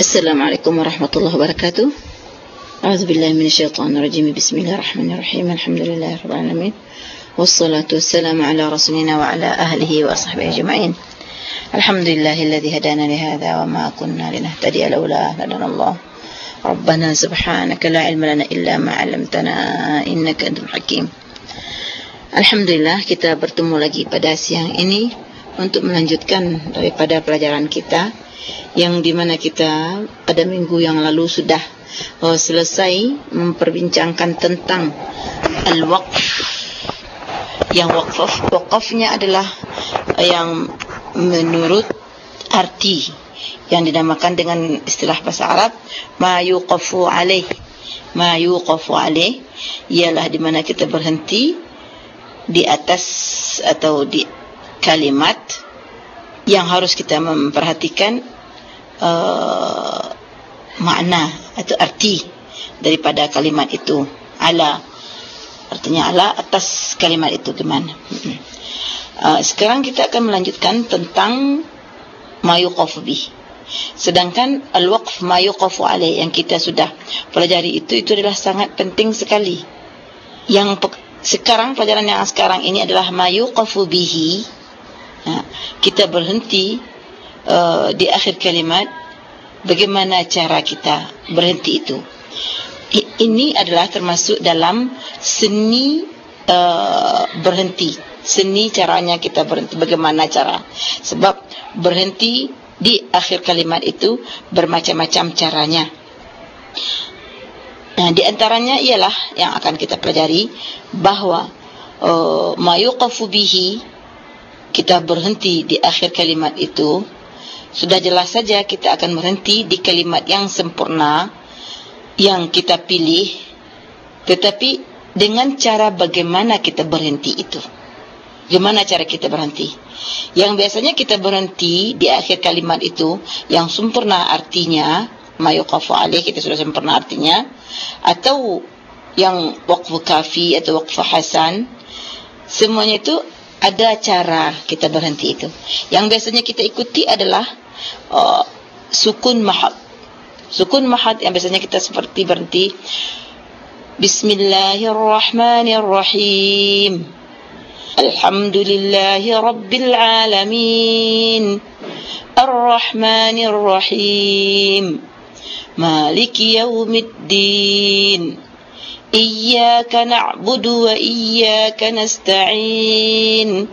السلام عليكم ورحمة الله وبركاته أعوذ بالله من الشيطان الرجيم بسم الله الرحمن الرحيم الحمد لله رب العالمين والصلاة والسلام على رسولنا وعلى أهله وصحبه أجمعين الحمد لله الذي هدانا لهذا وما كنا لنهتدي لولا هدانا الله ربنا سبحانك لا علم لنا إلا ما علمتنا إنك أنت الحكيم Alhamdulillah kita bertemu lagi pada siang ini untuk melanjutkan daripada pelajaran kita yang di mana kita pada minggu yang lalu sudah uh, selesai memperbincangkan tentang al-waqf. Yang waqf waqafnya adalah yang menurut arti yang dinamakan dengan istilah bahasa Arab ma yuqafu alaih. Ma yuqafu alaih ialah di mana kita berhenti di atas atau di kalimat yang harus kita memperhatikan uh, makna atau arti daripada kalimat itu. Ala. Artinya ala atas kalimat itu gimana uh, sekarang kita akan melanjutkan tentang mayuqaf bih. Sedangkan al-waqf mayuqafu alaih yang kita sudah pelajari itu itu adalah sangat penting sekali. Yang sekarang pelajaran yang sekarang ini adalah mayuqafu bihi. Ha, kita berhenti uh, di akhir kalimat bagaimana cara kita berhenti itu. I, ini adalah termasuk dalam seni uh, berhenti. Seni caranya kita berhenti. Bagaimana cara? Sebab berhenti di akhir kalimat itu bermacam-macam caranya. Nah, di antaranya ialah yang akan kita pelajari bahawa uh, mayuqafu bihi kita berhenti di akhir kalimat itu sudah jelas saja kita akan berhenti di kalimat yang sempurna yang kita pilih tetapi dengan cara bagaimana kita berhenti itu. Bagaimana cara kita berhenti? Yang biasanya kita berhenti di akhir kalimat itu yang sempurna artinya mayuqafu alaih kita sudah sempurna artinya atau yang waqfu kafi atau waqfu hasan semuanya itu ada cara kita berhenti itu. Yang biasanya kita ikuti adalah uh, sukun mahad. Sukun mahad yang biasanya kita seperti berhenti Bismillahirrahmanirrahim. Alhamdulillahi rabbil alamin. Arrahmanirrahim. Maliki yaumiddin. إياك نعبد وإياك نستعين.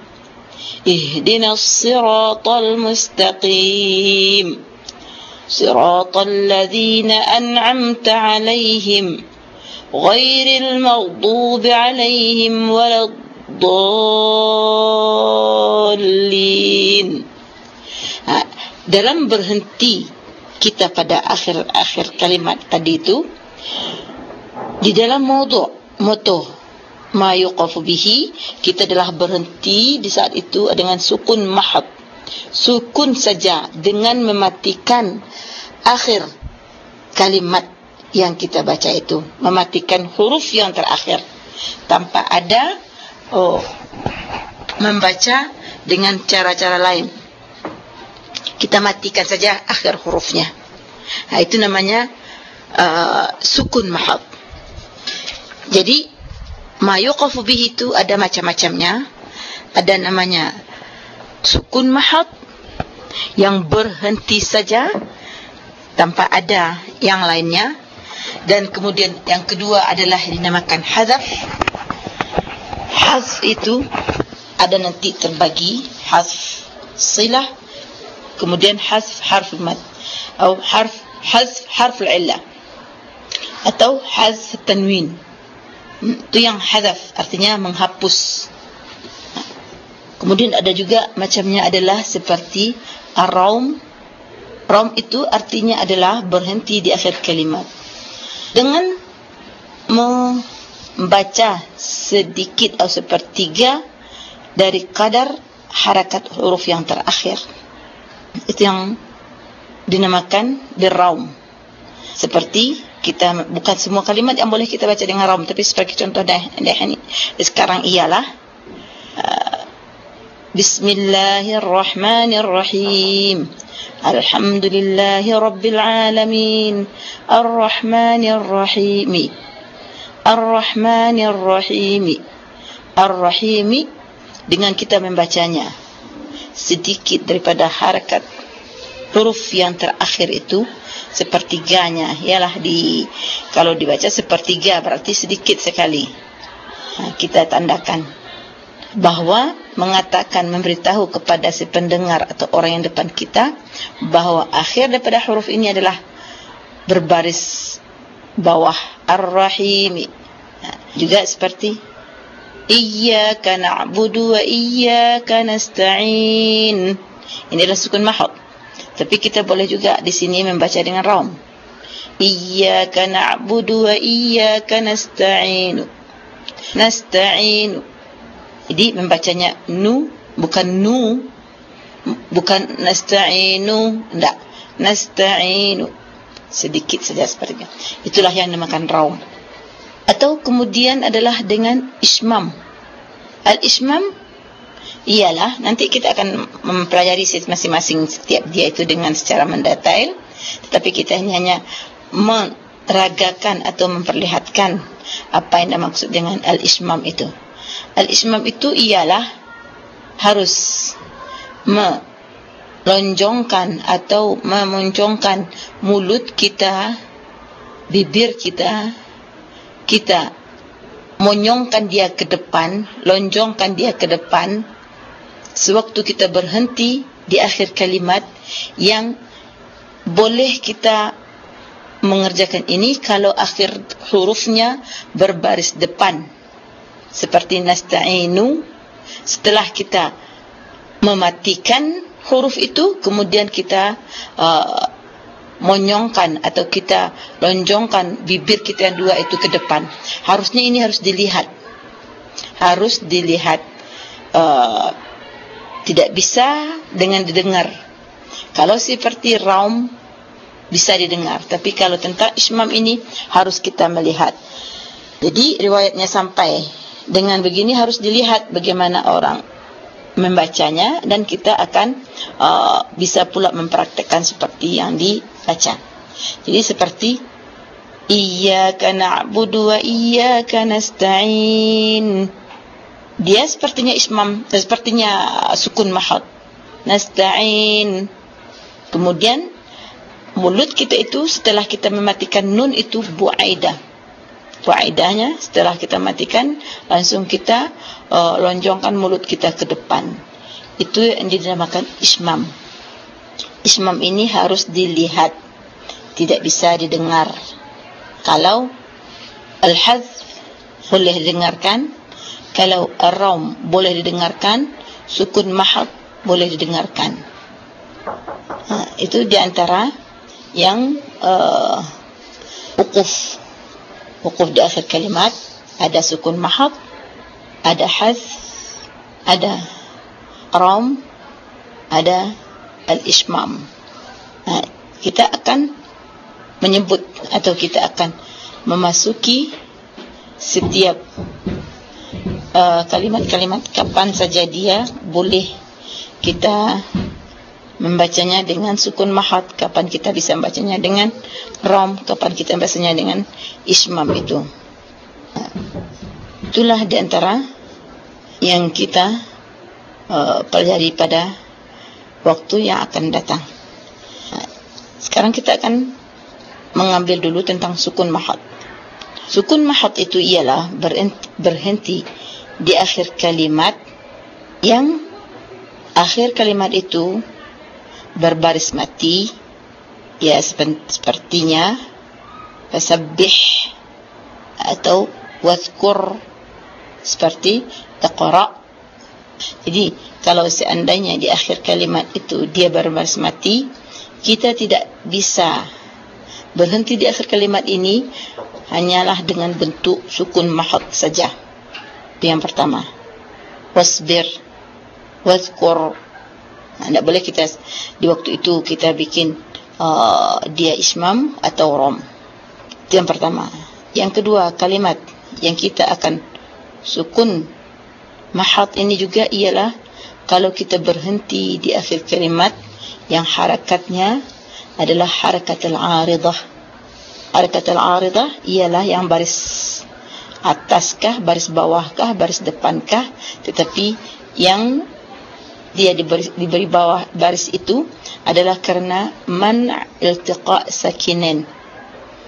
اهدنا الصراط المستقيم. صراط الذين أنعمت عليهم غير المغضوب عليهم ولا الضالين. Dalam berhenti kita pada akhir-akhir kalimat tadi itu di dalam moto moto ma yuqafu bihi kita telah berhenti di saat itu dengan sukun mahad sukun saja dengan mematikan akhir kalimat yang kita baca itu mematikan huruf yang terakhir tanpa ada oh membaca dengan cara-cara lain kita matikan saja akhir hurufnya. Nah, itu namanya uh, sukun mahad. Jadi ma yuqafu bihi itu ada macam-macamnya. Ada namanya sukun mahad yang berhenti saja tanpa ada yang lainnya dan kemudian yang kedua adalah dinamakan hadzaf. Hadzf itu ada nanti terbagi hadzf silah kemudian hasf harf mad atau harf hasf harf al-illa atau hasf tanwin itu yang hadaf artinya menghapus. Kemudian ada juga macamnya adalah seperti ar-raum. Raum itu artinya adalah berhenti di akhir kalimat. Dengan membaca sedikit atau sepertiga dari kadar harakat huruf yang terakhir. Itu yang dinamakan biraum seperti kita bukan semua kalimat yang boleh kita baca dengan raum tapi seperti contoh dah dah ini sekarang ialah uh, bismillahirrahmanirrahim. Alhamdulillahi Rabbil Alamin Ar-Rahmanir Rahim Ar-Rahmanir Rahim Ar-Rahim dengan kita membacanya. Sedikit daripada harakat huruf yang terakhir itu sepertiganya. Ialah di kalau dibaca sepertiga berarti sedikit sekali. Ha, kita tandakan. Bahawa mengatakan memberitahu kepada si pendengar atau orang yang depan kita bahawa akhir daripada huruf ini adalah berbaris bawah ar-rahim. Ha, juga seperti iyyaka na'budu wa iyyaka nasta'in. Ini adalah sukun mahad tapi kita boleh juga di sini membaca dengan raum. Iyyaka na'budu wa iyyaka nasta'inu. Nasta'inu. Jadi membacanya nu bukan nu bukan nasta'inu, enggak. Nasta'inu. Sedikit saja seperti itu. Itulah yang dinamakan raum. Atau kemudian adalah dengan ismam. Al-ismam ialah nanti kita akan mempelajari masing-masing setiap dia itu dengan secara mendetail. Tetapi kita hanya meragakan atau memperlihatkan apa yang dimaksud dengan al-ismam itu. Al-ismam itu ialah harus melonjongkan atau memuncungkan mulut kita bibir kita kita monyongkan dia ke depan lonjongkan dia ke depan sewaktu kita berhenti di akhir kalimat yang boleh kita mengerjakan ini kalau akhir hurufnya berbaris depan. Seperti nasta'inu. Setelah kita mematikan huruf itu kemudian kita uh, monyongkan atau kita lonjongkan bibir kita yang dua itu ke depan. Harusnya ini harus dilihat. Harus dilihat uh, tidak bisa dengan didengar. Kalau seperti raum bisa didengar, tapi kalau tentang ismam ini harus kita melihat. Jadi riwayatnya sampai dengan begini harus dilihat bagaimana orang membacanya dan kita akan uh, bisa pula mempraktekkan seperti yang dibaca. Jadi seperti iyyaka na'budu wa iyyaka nasta'in dia sepertinya ismam sepertinya sukun mahad. Nasta'in. Kemudian mulut kita itu setelah kita mematikan nun itu buaidah. Buaidahnya setelah kita matikan langsung kita uh, lonjongkan mulut kita ke depan. Itu yang dinamakan ismam. Ismam ini harus dilihat tidak bisa didengar. Kalau al-hadz boleh didengarkan kalau ar-raum boleh didengarkan sukun mahad boleh didengarkan. Ha, itu di antara yang uh, wukuf. Di akhir kalimat ada sukun mahad ada haz ada raum ada al-ismam ha, kita akan menyebut atau kita akan memasuki setiap kalimat-kalimat uh, kapan saja dia boleh kita membacanya dengan sukun mahad kapan kita bisa membacanya dengan ram kapan kita membacanya dengan ismam itu. Itulah di antara yang kita uh, pelajari pada waktu yang akan datang. Sekarang kita akan mengambil dulu tentang sukun mahad sukun mahad itu ialah berhenti di akhir kalimat yang akhir kalimat itu berbaris mati. Ya sepertinya fasabbih atau wadhkur seperti taqra. Jadi kalau seandainya di akhir kalimat itu dia berbaris mati kita tidak bisa berhenti di akhir kalimat ini hanyalah dengan bentuk sukun mahad saja yang pertama. Wasbir wazkur. Tidak boleh kita di waktu itu kita bikin uh, dia ismam atau rom. Itu yang pertama. Yang kedua kalimat yang kita akan sukun mahat ini juga ialah kalau kita berhenti di akhir kalimat yang harakatnya adalah harakat al-aridah. Harakat al-aridah ialah yang baris ataskah, baris bawahkah, baris depankah, tetapi yang dia diberi, diberi bawah baris itu adalah kerana man iltiqa sakinin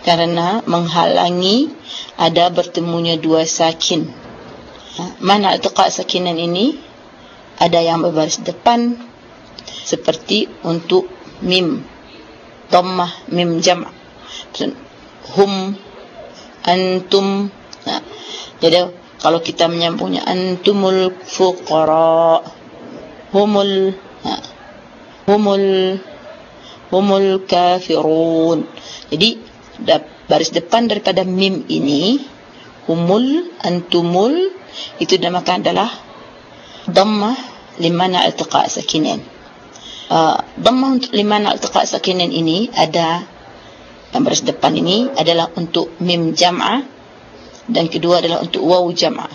karena menghalangi ada bertemunya dua sakin. Man iltiqa sakinin ini ada yang berbaris depan seperti untuk mim dhammah mim jam' hum antum nah, jadi kalau kita menyambungnya antumul fuqara humul ha, humul humul kafirun. Jadi baris depan daripada mim ini humul antumul itu dinamakan adalah dhammah limana iltiqa sakinin uh, dhammah limana iltiqa sakinin ini ada yang baris depan ini adalah untuk mim jam'ah dan kedua adalah untuk waw jam'ah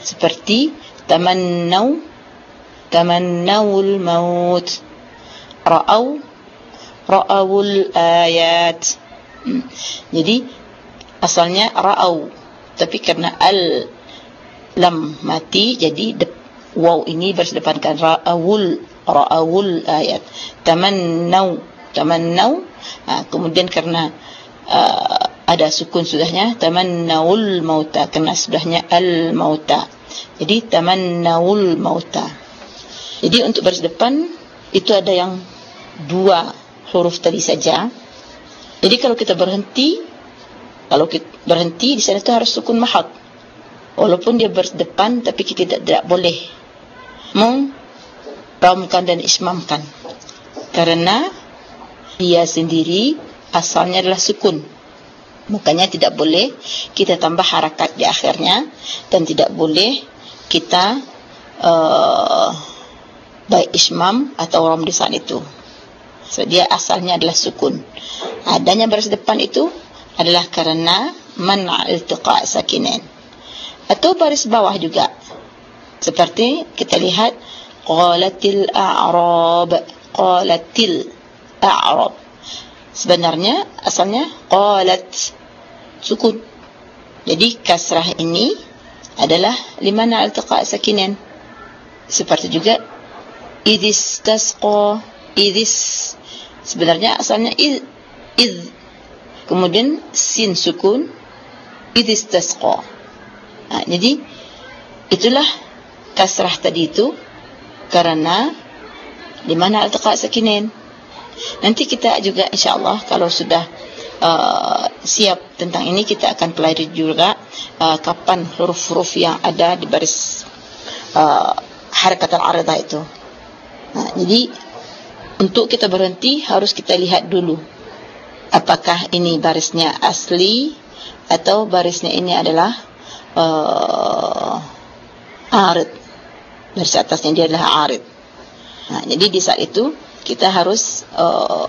seperti tamannau tamannawul maut. Ra'au ra'awul ayat. Hmm. jadi asalnya ra'au. Tapi karena al lam mati jadi waw ini bersedepankan ra'awul ra'awul ayat. Tamannaw tamannaw ha, kemudian karena uh, ada sukun sudahnya tamannawul mauta karena sudahnya al mauta jadi tamannawul mauta jadi untuk baris depan itu ada yang dua huruf tadi saja. Jadi kalau kita berhenti, kalau kita berhenti di sana itu harus sukun mahad. Walaupun dia baris depan, tapi kita tidak, tidak boleh mengramkan dan ismamkan. Karena dia sendiri asalnya adalah sukun. Makanya tidak boleh kita tambah harakat di akhirnya dan tidak boleh kita uh, baik ismam atau rom di saat itu. So, dia asalnya adalah sukun. Adanya baris depan itu adalah karena man'a iltiqa' sakinin. Atau baris bawah juga. Seperti kita lihat qalatil a'rab, qalatil a'rab. Sebenarnya asalnya qalat sukun. Jadi kasrah ini adalah limana iltiqa' sakinin. Seperti juga idis tasqa idis sebenarnya asalnya id, id kemudian sin sukun idis tasqa ha, jadi itulah kasrah tadi itu karena di mana altaqa sakinin nanti kita juga insyaallah kalau sudah uh, siap tentang ini kita akan pelajari juga uh, kapan huruf-huruf yang ada di baris uh, harakat al-aridah itu Nah, jadi untuk kita berhenti harus kita lihat dulu apakah ini barisnya asli atau barisnya ini adalah uh, arid. Baris atasnya dia adalah arid. Nah, jadi di saat itu kita harus uh,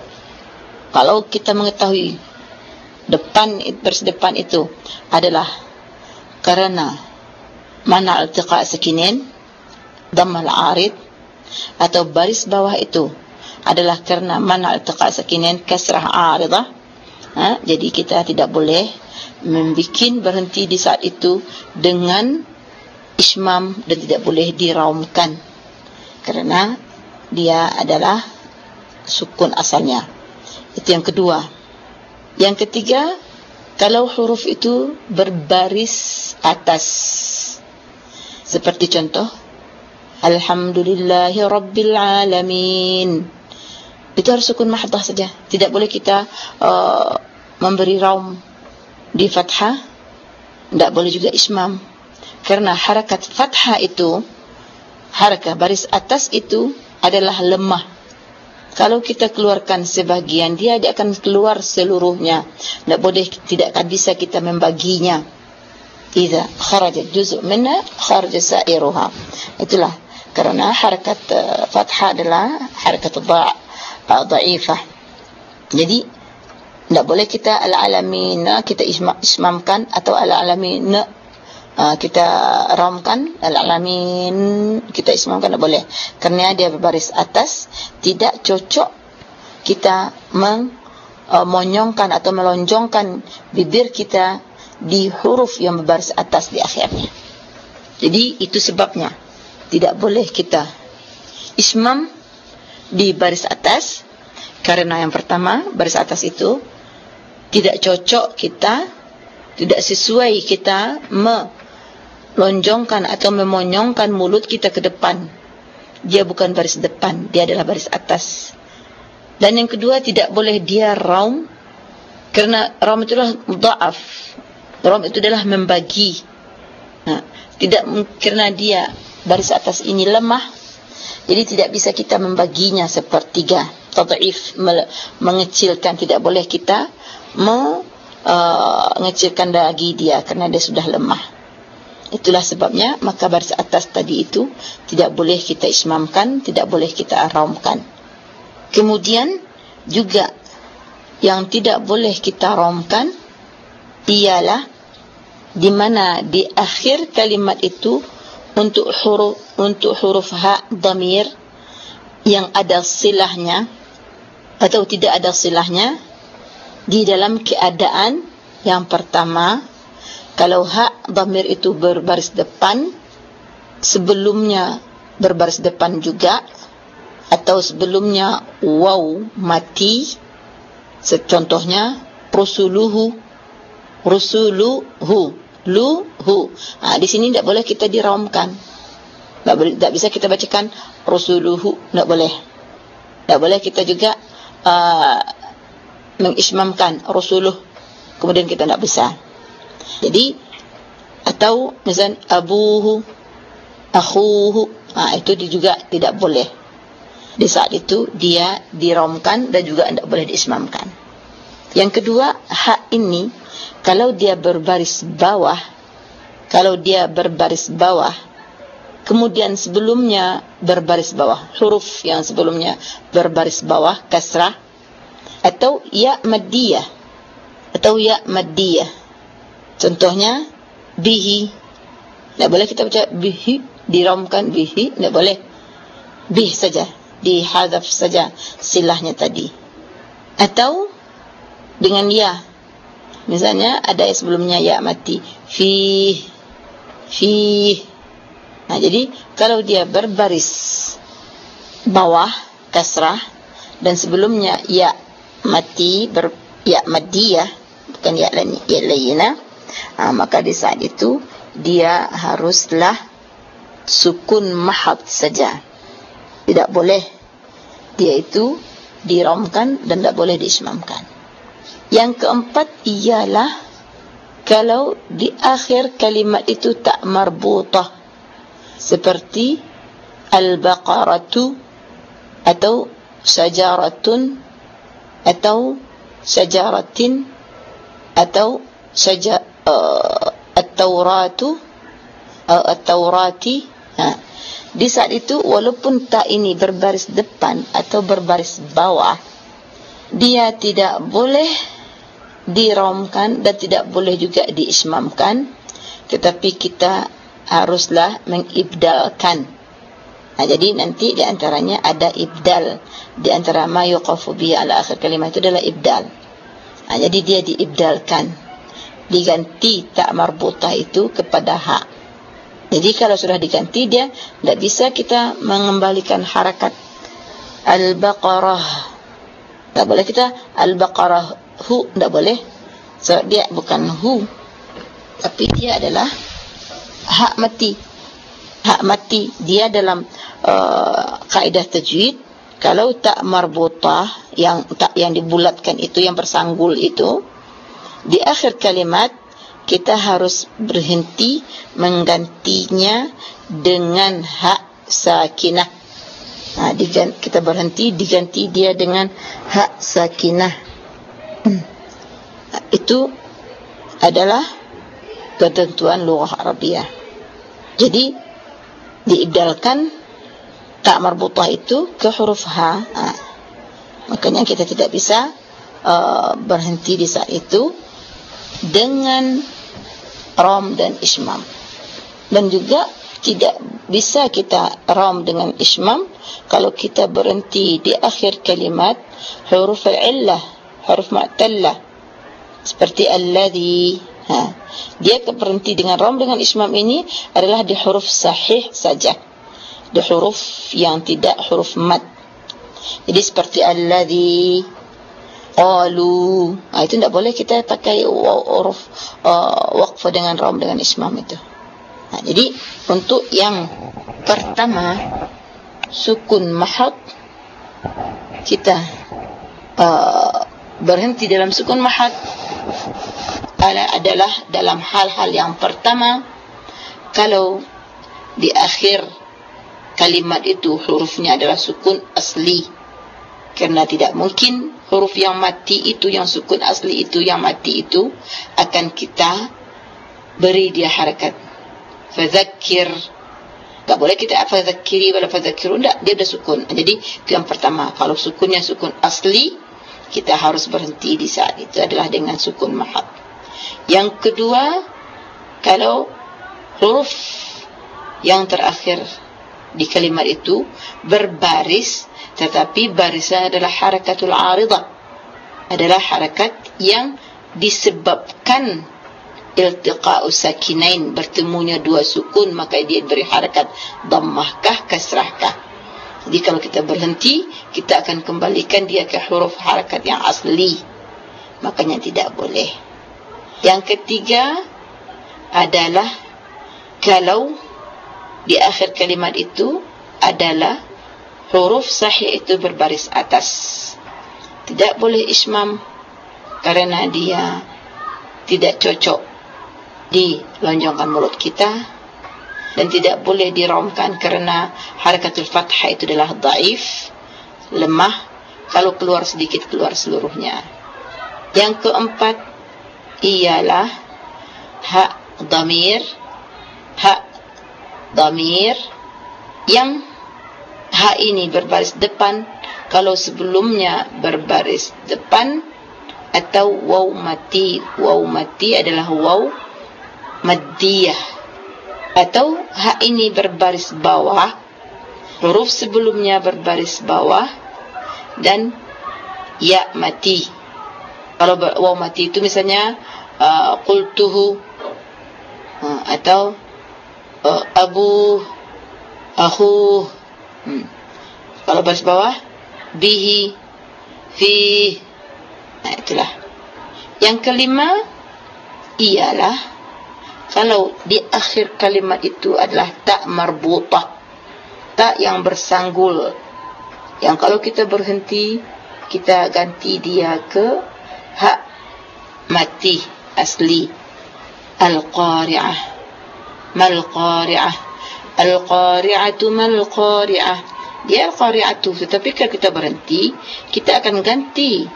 kalau kita mengetahui depan baris depan itu adalah karena mana altiqa sakinin dhamma al-arid atau baris bawah itu adalah kerana mana iltiqa sakinin kasrah aridah ha? jadi kita tidak boleh membuat berhenti di saat itu dengan ismam dan tidak boleh diraumkan kerana dia adalah sukun asalnya. Itu yang kedua yang ketiga kalau huruf itu berbaris atas seperti contoh Alhamdulillahi Rabbil Alamin. Itu harus sukun mahdah saja. Tidak boleh kita uh, memberi raum di fathah. Tidak boleh juga ismam. Karena harakat fathah itu, harakat baris atas itu adalah lemah. Kalau kita keluarkan sebagian dia, dia akan keluar seluruhnya. Tidak boleh, tidak akan bisa kita membaginya. Iza kharajat juzuk minna, kharajat sa'iruha. Itulah kerana harakat uh, fathah adalah harakat dha' uh, dhaifah jadi tidak boleh kita al-alamin kita ismamkan atau al-alamin uh, kita ramkan al-alamin kita ismamkan tak boleh. Kerana dia berbaris atas tidak cocok kita meng uh, monyongkan atau melonjongkan bibir kita di huruf yang berbaris atas di akhirnya. Jadi itu sebabnya tidak boleh kita ismam di baris atas. Karena yang pertama baris atas itu tidak cocok kita tidak sesuai kita melonjongkan atau memonyongkan mulut kita ke depan. Dia bukan baris depan dia adalah baris atas. Dan yang kedua tidak boleh dia raum karena raum itu adalah dhaaf raum itu adalah membagi. Nah, tidak karena dia baris atas ini lemah jadi tidak bisa kita membaginya sepertiga. Tad'if mengecilkan tidak boleh kita mengecilkan uh, dagi dia kerana dia sudah lemah. Itulah sebabnya maka baris atas tadi itu tidak boleh kita ismamkan, tidak boleh kita aramkan. Kemudian juga yang tidak boleh kita aramkan ialah di mana di akhir kalimat itu untuk huruf untuk huruf ha dhamir yang ada silahnya atau tidak ada silahnya di dalam keadaan yang pertama kalau hak dhamir itu berbaris depan sebelumnya berbaris depan juga atau sebelumnya waw mati contohnya rusuluhu rusuluhu luhu. Ha, di sini tidak boleh kita diramkan. Tidak boleh tidak bisa kita bacakan rusuluhu tidak boleh. Tidak boleh kita juga uh, mengismamkan Rasulullah kemudian kita tidak bisa jadi atau misal abuhu akhuhu ah itu juga tidak boleh. Di saat itu dia diramkan dan juga tidak boleh diismamkan. Yang kedua hak ini kalau dia berbaris bawah kalau dia berbaris bawah kemudian sebelumnya berbaris bawah huruf yang sebelumnya berbaris bawah kasrah atau ya maddiyah atau ya maddiyah contohnya bihi. Tidak boleh kita baca bihi diramkan bihi tidak boleh. Bih saja dihadaf saja silahnya tadi. Atau dengan ya. Misalnya ada yang sebelumnya ya mati. Fi fi nah jadi kalau dia berbaris bawah kasrah dan sebelumnya ya mati ber ya madiyah bukan ya lain ya lainnya ha, maka di saat itu dia haruslah sukun mahad saja. Tidak boleh. Dia itu diramkan dan tidak boleh diismamkan. Yang keempat ialah kalau di akhir kalimat itu tak marbutah. Seperti al-baqaratu atau sajaratun atau syajaratin atau syaja uh, at-tauratu uh, at-taurati ha. di saat itu walaupun tak ini berbaris depan atau berbaris bawah dia tidak boleh diramkan dan tidak boleh juga diismamkan tetapi kita haruslah mengibdalkan Nah, jadi nanti di antaranya ada ibdal di antara ma yuqafu bi ala akhir kalimat itu adalah ibdal. Nah, jadi dia diibdalkan diganti tak marbutah itu kepada ha. Jadi kalau sudah diganti dia tidak bisa kita mengembalikan harakat al-baqarah. Tak boleh kita al-baqarah hu tidak boleh. So, dia bukan hu tapi dia adalah hak mati hak mati dia dalam uh, kaedah tajwid kalau tak marbutah yang tak yang dibulatkan itu yang bersanggul itu di akhir kalimat kita harus berhenti menggantinya dengan hak sakinah nah diganti, kita berhenti diganti dia dengan hak sakinah hmm. itu adalah ketentuan lughah arabiah jadi diibdalkan tak marbutah itu ke huruf ha. ha. Makanya kita tidak bisa uh, berhenti di saat itu dengan rom dan ismam. dan juga tidak bisa kita ram dengan ismam kalau kita berhenti di akhir kalimat huruf al-illah huruf mu'tallah. Seperti alladhi ha. Dia berhenti dengan ram dengan ismam ini adalah di huruf sahih saja. Di huruf yang tidak huruf mad. Jadi seperti alladhi qalu. Ha, itu tidak boleh kita pakai huruf uh, waqf dengan ram dengan ismam itu. Ha, jadi untuk yang pertama sukun mahad kita uh, berhenti dalam sukun mahad adalah dalam hal-hal yang pertama kalau di akhir kalimat itu hurufnya adalah sukun asli kerana tidak mungkin huruf yang mati itu yang sukun asli itu yang mati itu akan kita beri dia harakat. Fadzakir tak boleh kita zakiri wala fadzakiru enggak dia ada sukun. Jadi yang pertama. Kalau sukunnya sukun asli kita harus berhenti di saat itu adalah dengan sukun mahad. Yang kedua kalau huruf yang terakhir di kalimat itu berbaris tetapi barisnya adalah harakatul aridah adalah harakat yang disebabkan iltiqa'u sakinain bertemunya dua sukun maka dia beri harakat dhammahkah kasrahkah. Jadi kalau kita berhenti kita akan kembalikan dia ke huruf harakat yang asli. Makanya tidak boleh. Yang ketiga adalah kalau di akhir kalimat itu adalah huruf sahih itu berbaris atas. Tidak boleh ismam karena dia tidak cocok dilonjongkan mulut kita dan tidak boleh diromkan kerana harakatul fathah itu adalah daif lemah kalau keluar sedikit keluar seluruhnya. Yang keempat ialah ha damir ha damir yang ha ini berbaris depan. Kalau sebelumnya berbaris depan atau waw mati waw mati adalah waw maddiyah. Atau ha ini berbaris bawah huruf sebelumnya berbaris bawah dan ya mati. Kalau waw mati itu misalnya uh, qultuhu uh, atau uh, abu akhu hmm. kalau baris bawah bihi fi nah itulah. Yang kelima ialah kalau di akhir kalimat itu adalah tak marbutah tak yang bersanggul. Yang kalau kita berhenti kita ganti dia ke hak mati asli. Al-qari'ah. Mal qari'ah al-qari'atu mal qari'ah dia al-qari'atu tetapi kalau kita berhenti kita akan ganti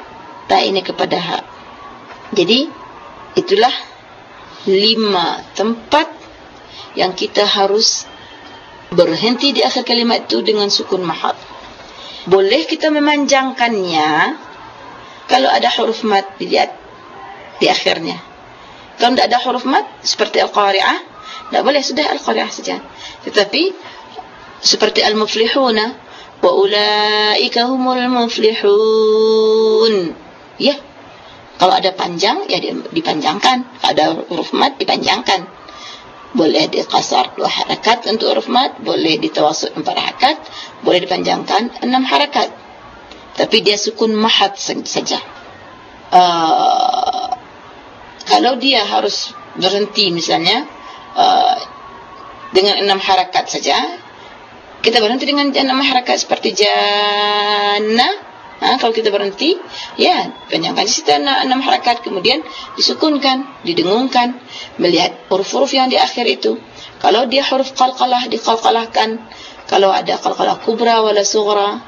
tak ini kepada hak jadi itulah lima tempat yang kita harus berhenti di akhir kalimat itu dengan sukun mahad. Boleh kita memanjangkannya kalau ada huruf mat dilihat di akhirnya. Kalau tidak ada huruf mat seperti al-qari'ah, tidak boleh sudah al-qari'ah saja. Tetapi seperti al-muflihuna wa ulaika humul muflihun. Ya, kalau ada panjang, ya dipanjangkan. Kalau ada huruf mat, dipanjangkan. Boleh dikasar dua harakat untuk huruf mat. Boleh ditawasud empat harakat. Boleh dipanjangkan enam harakat. Tapi dia sukun mahat saja. Uh, kalau dia harus berhenti misalnya uh, dengan enam harakat saja. Kita berhenti dengan enam harakat seperti jannah. Ha, kalau kita berhenti ya panjangkan situ enam harakat kemudian disukunkan didengungkan melihat huruf-huruf yang di akhir itu. Kalau dia huruf qalqalah diqalqalahkan. Kalau ada qalqalah kubra wala sughra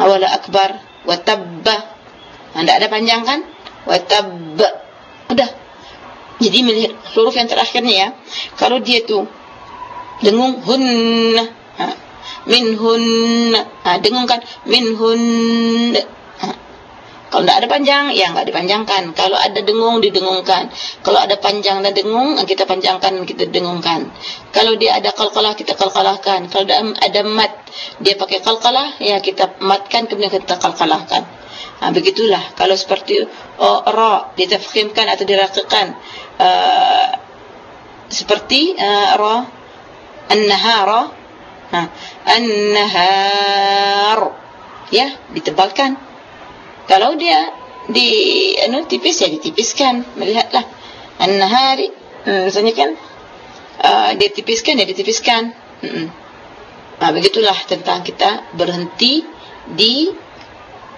wala akbar wa tabba. Anda ha, ada panjang kan wa tabba. Udah jadi melihat huruf yang terakhirnya ya kalau dia tu dengung hunna ha minhun ha dengungkan minhun ha. Kalau tidak ada panjang, ya nggak dipanjangkan. Kalau ada dengung, didengungkan. Kalau ada panjang dan dengung, kita panjangkan, kita dengungkan. Kalau dia ada kalkalah, kita kalkalahkan. Kalau ada mat, dia pakai kalkalah, ya kita matkan, kemudian kita kalkalahkan. Ha, begitulah. Kalau seperti oh, ra, ditafkhimkan atau diraqikan. Uh, seperti uh, ra, an-nahara, ha, an-nahar, ya, ditebalkan. Kalau dia di anu tipis ya ditipiskan. Melihatlah. An-nahari. Hmm, misalnya kan uh, dia tipiskan ya ditipiskan. Hmm. Nah, begitulah tentang kita berhenti di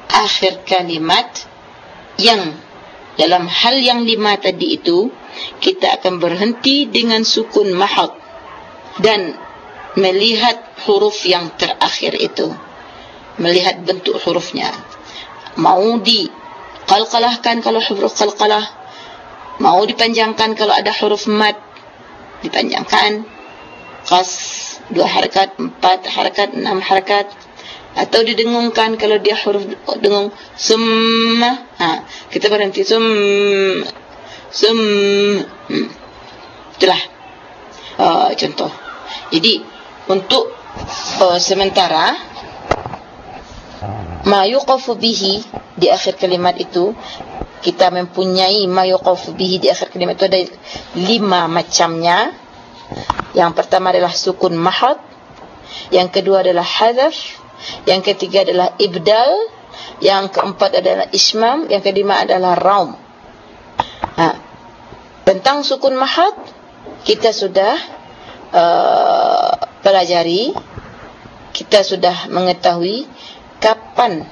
akhir kalimat yang dalam hal yang lima tadi itu kita akan berhenti dengan sukun mahad dan melihat huruf yang terakhir itu. Melihat bentuk hurufnya. Mau di qalqalahkan kalau huruf qalqalah mau dipanjangkan kalau ada huruf mad dipanjangkan. Qas dua harakat empat harakat enam harakat atau didengungkan kalau dia huruf dengung. Summa. Ha kita berhenti. Sum sum hmm. itulah. Uh, contoh. Jadi untuk uh, sementara ma yuqafu bihi di akhir kalimat itu kita mempunyai ma yuqafu bihi di akhir kalimat itu ada lima macamnya. Yang pertama adalah sukun mahad. Yang kedua adalah hadzaf yang ketiga adalah ibdal yang keempat adalah ismam yang kelima adalah raum ha. tentang sukun mahad kita sudah uh, pelajari kita sudah mengetahui kapan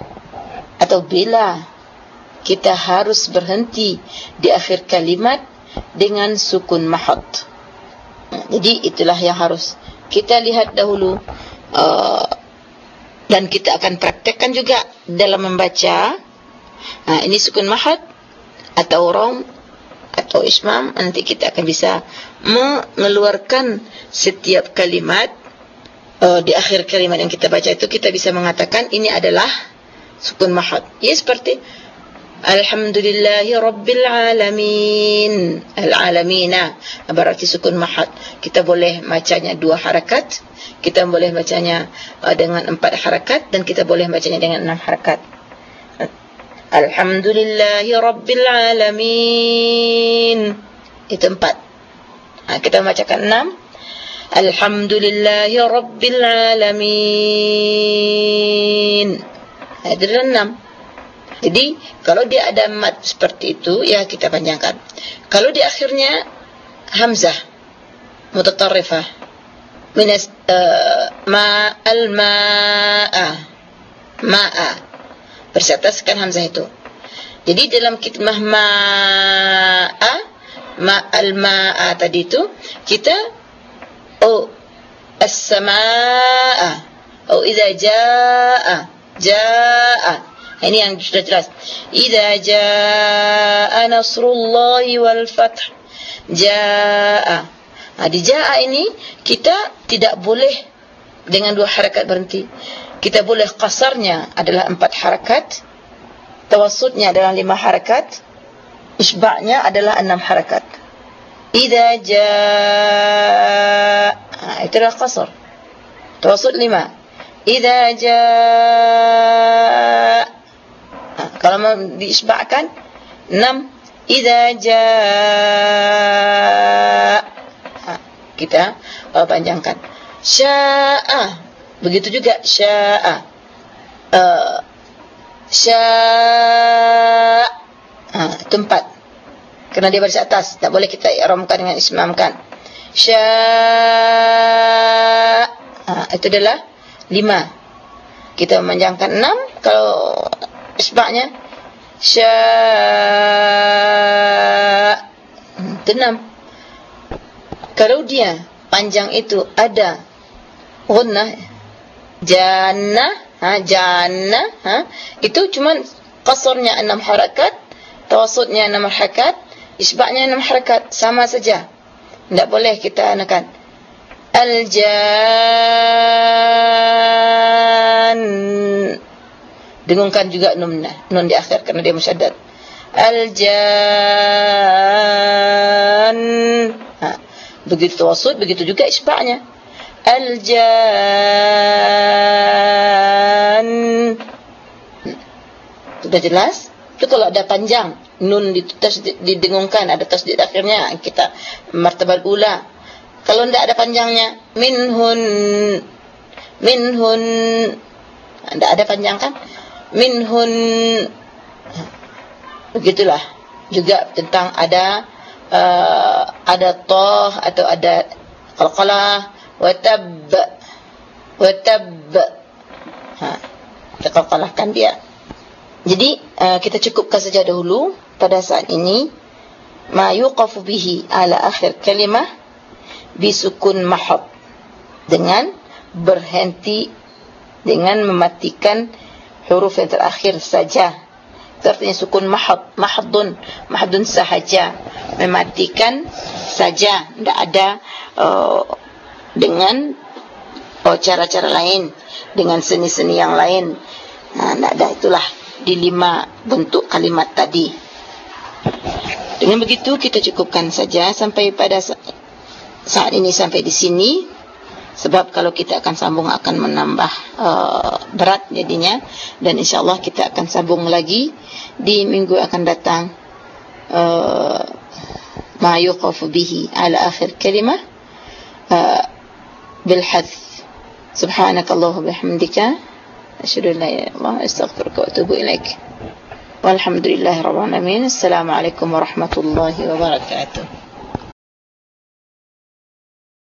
atau bila kita harus berhenti di akhir kalimat dengan sukun mahad. Jadi itulah yang harus kita lihat dahulu uh, dan kita akan praktekkan juga dalam membaca. Nah, ini sukun mahad atau rom atau ismam nanti kita akan bisa mengeluarkan setiap kalimat uh, di akhir kalimat yang kita baca itu kita bisa mengatakan ini adalah sukun mahad. Ya seperti Alhamdulillahi Rabbil Alamin. Al-Alamina. Berarti sukun mahad Kita boleh bacanya dua harakat. Kita boleh bacanya uh, dengan empat harakat. Dan kita boleh bacanya dengan enam harakat. Alhamdulillahi Rabbil Alamin. Itu empat. Ha, Kita bacakan enam. Alhamdulillahi Rabbil Alamin. Itu adalah enam jadi kalau dia ada mat seperti itu ya kita panjangkan. Kalau di akhirnya hamzah mutatarrifah min uh, eh, ma al ma'a ma'a bersataskan hamzah itu. Jadi dalam kitmah ma'a ma al ma'a tadi itu kita o oh, as-sama'a atau idza jaa jaa ini yang sudah jelas. Idza jaa nasrullahi wal fath. Jaa. Nah, ha, di jaa ini kita tidak boleh dengan dua harakat berhenti. Kita boleh kasarnya adalah empat harakat. Tawassutnya adalah lima harakat. Isba'nya adalah enam harakat. Idza jaa. Nah, ha, itu adalah kasar. Tawassut lima. Idza jaa kalau mau diisbahkan enam. Idza jaa ha, kita uh, panjangkan. Syaa begitu juga syaa. Uh, syaa ha, tempat kerana dia baris atas tak boleh kita i'ramkan dengan ismamkan sya ha, itu adalah lima kita memanjangkan enam kalau isbahnya sya hmm, itu enam kalau dia panjang itu ada gunnah jannah ha, jannah ha, itu cuma qasurnya enam harakat tawassutnya enam harakat Isbaknya enam harakat sama saja. Tidak boleh kita anakan al-jan dengungkan juga nun nun di akhir karena dia musyaddad. Al-jan. Ha. begitu wasud begitu juga isba'nya. Al-jan. Sudah jelas? Itu kalau ada panjang nun didengungkan ada tasdid akhirnya kita martabat ula kalau tidak ada panjangnya minhun. Minhun. Tidak ada panjang kan minhun. Begitulah. Juga tentang ada uh, ada toh atau ada qalqalah wa tab wa tab ha qalqalahkan dia. Jadi uh, kita cukupkan saja dahulu pada saat ini. Ma yuqafu bihi ala akhir kalimah bisukun mahad dengan berhenti dengan mematikan huruf yang terakhir saja. Artinya sukun mahad mahadun mahadun sahaja. Mematikan saja. Tidak ada uh, dengan oh, cara-cara uh, lain dengan seni-seni yang lain. Nah tidak ada. Itulah di lima bentuk kalimat tadi. Dengan begitu kita cukupkan saja sampai pada saat ini sampai di sini sebab kalau kita akan sambung akan menambah uh, berat jadinya. Dan insyaallah kita akan sambung lagi di minggu akan datang uh, ma yuqafu bihi ala akhir kalimah uh, bil hadth subhanakallahumma bihamdika asyhadu an la ilaha illa astaghfiruka wa atubu ilaik. Walhamdulillahirabbil alamin. Assalamu alaikum wabarakatuh